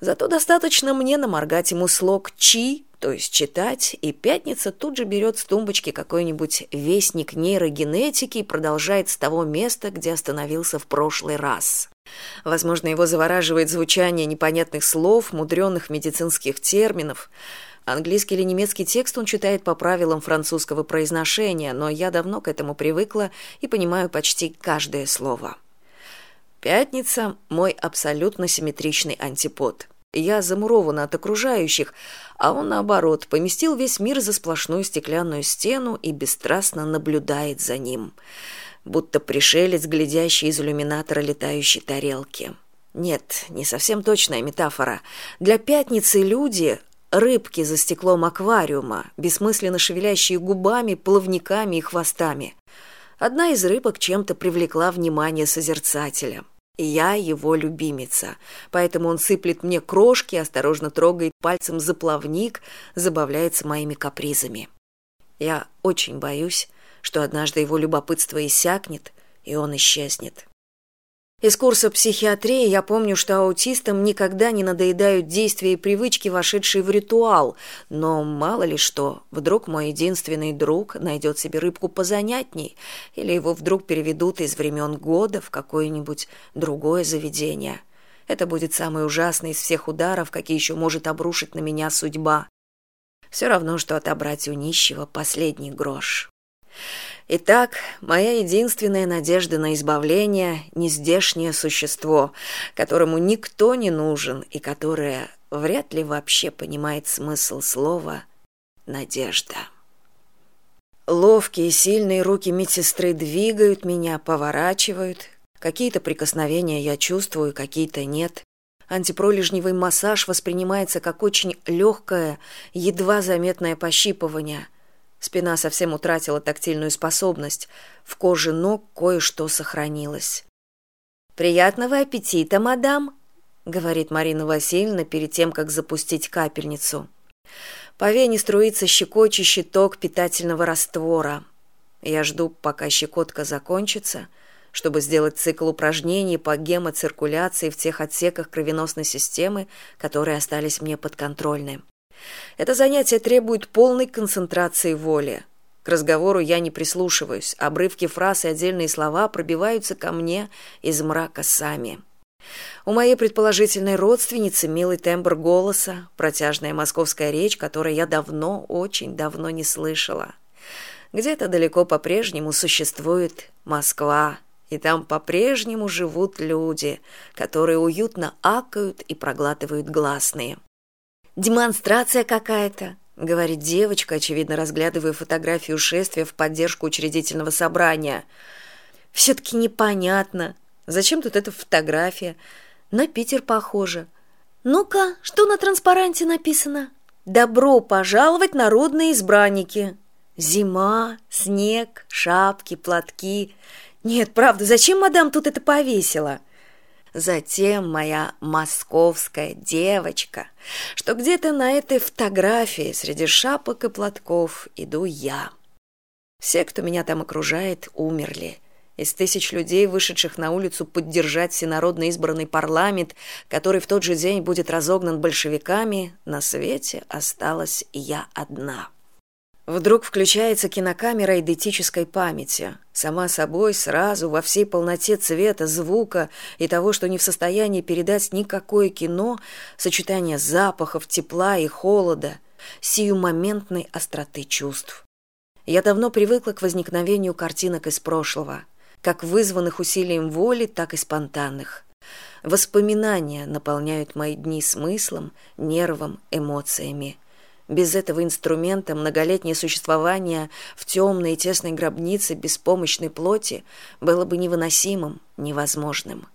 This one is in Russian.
Зато достаточно мне наморгать ему слог «чи», то есть читать, и пятница тут же берет с тумбочки какой-нибудь вестник нейрогенетики и продолжает с того места, где остановился в прошлый раз. Возможно, его завораживает звучание непонятных слов, мудреных медицинских терминов. Английский или немецкий текст он читает по правилам французского произношения, но я давно к этому привыкла и понимаю почти каждое слово. Пятница – мой абсолютно симметричный антипод. Я замурована от окружающих, а он, наоборот, поместил весь мир за сплошную стеклянную стену и бесстрастно наблюдает за ним, будто пришелец, глядящий из иллюминатора летающей тарелки. Нет, не совсем точная метафора. Для пятницы люди – рыбки за стеклом аквариума, бессмысленно шевелящие губами, плавниками и хвостами – Одна из рыбок чем-то привлекла внимание созерцателя. Я его любимица, поэтому он сыплет мне крошки, осторожно трогает пальцем за плавник, забавляется моими капризами. Я очень боюсь, что однажды его любопытство иссякнет, и он исчезнет из курса психиатрии я помню что аутистам никогда не надоедают действия и привычки вошедшие в ритуал. Но мало ли что вдруг мой единственный друг найдет себе рыбку позанятней или его вдруг переведут из времен года в какое нибудь другое заведение. Это будет самый ужасный из всех ударов какие еще может обрушить на меня судьба. Все равно что отобрать у нищего последний грош Итак, моя единственная надежда на избавление – нездешнее существо, которому никто не нужен и которое вряд ли вообще понимает смысл слова «надежда». Ловкие сильные руки медсестры двигают меня, поворачивают. Какие-то прикосновения я чувствую, какие-то нет. Антипролежневый массаж воспринимается как очень легкое, едва заметное пощипывание – Спина совсем утратила тактильную способность. В коже ног кое-что сохранилось. «Приятного аппетита, мадам!» — говорит Марина Васильевна перед тем, как запустить капельницу. По вене струится щекочий щиток питательного раствора. Я жду, пока щекотка закончится, чтобы сделать цикл упражнений по гемоциркуляции в тех отсеках кровеносной системы, которые остались мне подконтрольны это занятие требует полной концентрации воли. К разговору я не прислушиваюсь. Обрывки фраз и отдельные слова пробиваются ко мне из мрака сами. У моей предположительной родственницы милый тембр голоса протяжная московская речь которой я давно очень давно не слышала. Где то далеко по прежнему существует москва и там по прежнему живут люди которые уютно акают и проглатывают гласные демонстрация какая то говорит девочка очевидно разглядывая фотографию шествия в поддержку учредительного собрания. Все таки непонятно зачем тут эта фотография? На питер похоже. Ну ка что на транспаранте написано? Добро пожаловать народные избранники зима снег шапки платки. Нет правда зачем мадам тут это повесила затем моя московская девочка что где то на этой фотографии среди шапок и платков иду я. Все кто меня там окружает умерли. Из тысяч людей вышедших на улицу поддержать всенародно избранный парламент который в тот же день будет разогнан большевиками на свете осталась я одна Вдруг включается кинокамера идентической памяти, сама собой сразу во всей полноте цвета, звука и того, что не в состоянии передать никакое кино, сочетание запахов, тепла и холода, сиюмоментной остроты чувств. Я давно привыкла к возникновению картинок из прошлого, как вызванных усилием воли, так и спонтанных. Воспоминания наполняют мои дни смыслом, нервом, эмоциями без этого инструмента многолетнее существование в темной и тесной гробнице беспомощной плоти было бы невыносимым невозможным